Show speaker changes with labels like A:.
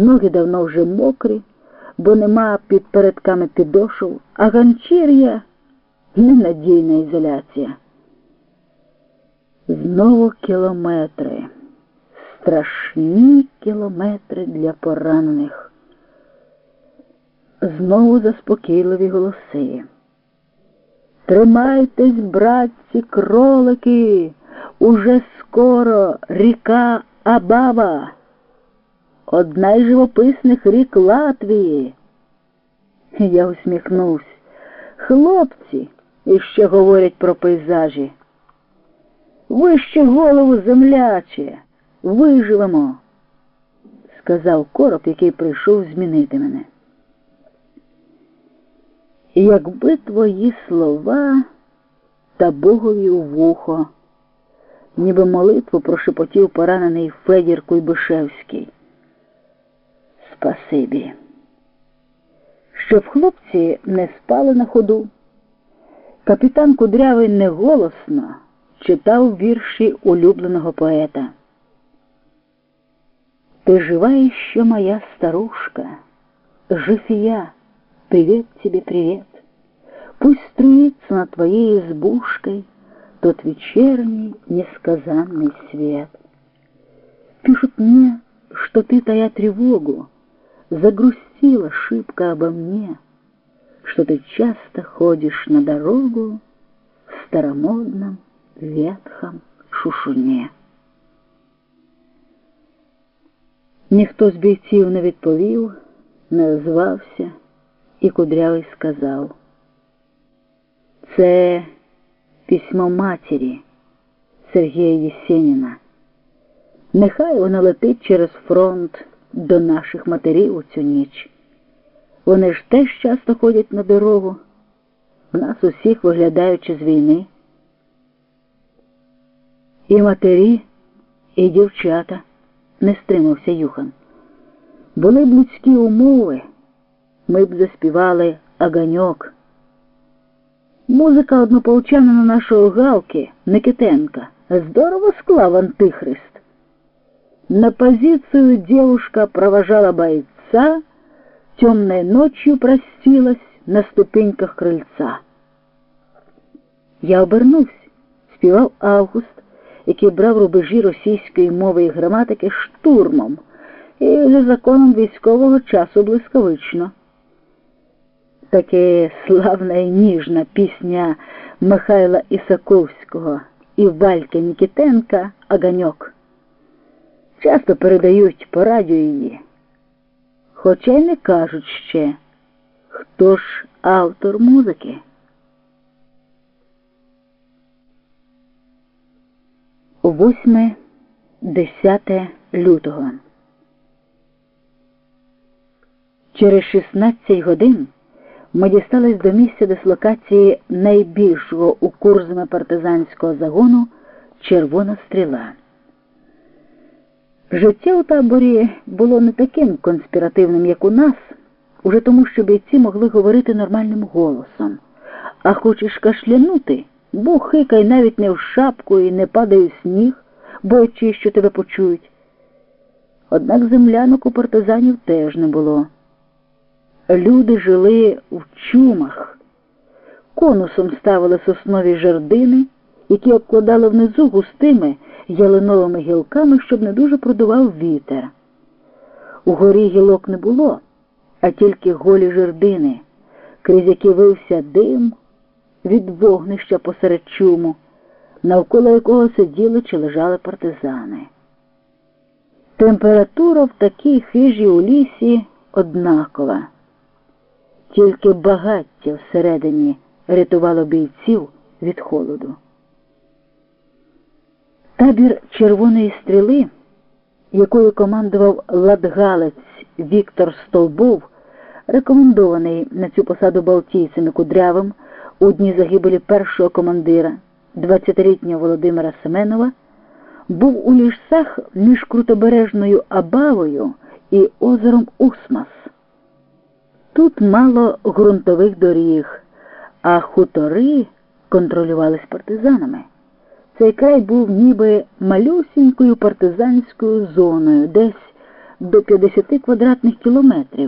A: Ноги давно вже мокрі, бо нема під передками підошов, а ганчір'я ненадійна ізоляція. Знову кілометри, страшні кілометри для поранених. Знову заспокійливі голоси. Тримайтесь, братці, кролики, уже скоро ріка Абава, одна із живописних рік Латвії. Я усміхнувся. Хлопці іще говорять про пейзажі. Вище голову земляче, виживемо, сказав короб, який прийшов змінити мене. Якби твої слова та Богові у вухо, ніби молитву прошепотів поранений Федір Куйбишевський Спасибі. Щоб хлопці не спали на ходу. Капітан Кудрявий неголосно читав вірші улюбленого поета. Ты жива еще, моя старушка, жив и я, привет тебе, привет. Пусть струится над твоей избушкой тот вечерний несказанный свет. Пишут мне, что ты, тая тревогу, загрустила шибко обо мне, что ты часто ходишь на дорогу в старомодном ветхом шушуне. Ніхто з бійців не відповів, не озвався, і кудрявий сказав. Це письмо матері Сергія Єсеніна. Нехай воно летить через фронт до наших матерів у цю ніч. Вони ж теж часто ходять на дорогу, в нас усіх виглядаючи з війни. І матері, і дівчата, не стримався Юхан. Були б людські умови, ми б заспівали Аганьок. Музика однополчанина нашого Галки, Никитенка, здорово склав антихрист. На позицию девушка провожала бойца, темной ночью простилась на ступеньках крыльца. Я обернувся, співав Август, який брав рубежі російської мови і граматики штурмом і за законом військового часу блискавично. Таке славна і ніжна пісня Михайла Ісаковського і Вальки Нікітенка Аганьок. Часто передають по радіо її, хоча й не кажуть ще, хто ж автор музики. Восьме, десяте лютого. Через 16 годин ми дістались до місця дислокації найбільшого у курзами партизанського загону Червона стріла. Життя у таборі було не таким конспіративним, як у нас, уже тому, що бійці могли говорити нормальним голосом. А хочеш кашлянути, бухикай навіть не в шапку і не падай у сніг, боячись, що тебе почують. Однак землянок у партизанів теж не було. Люди жили в чумах, конусом ставили соснові жердини, які обкладали внизу густими ялиновими гілками, щоб не дуже продував вітер. Угорі гілок не було, а тільки голі жердини, крізь які вився дим від вогнища посеред чуму, навколо якого сиділи чи лежали партизани. Температура в такій хижі у лісі однакова. Тільки багаття всередині рятувало бійців від холоду. Табір Червоної стріли, якою командував ладгалець Віктор Столбов, рекомендований на цю посаду Балтійцем Кудрявим у дні загибелі першого командира 20-літнього Володимира Семенова, був у лісах між крутобережною Абавою і озером Усмас. Тут мало ґрунтових доріг, а хутори контролювались партизанами. Цей край був ніби малюсінькою партизанською зоною, десь до 50 квадратних кілометрів.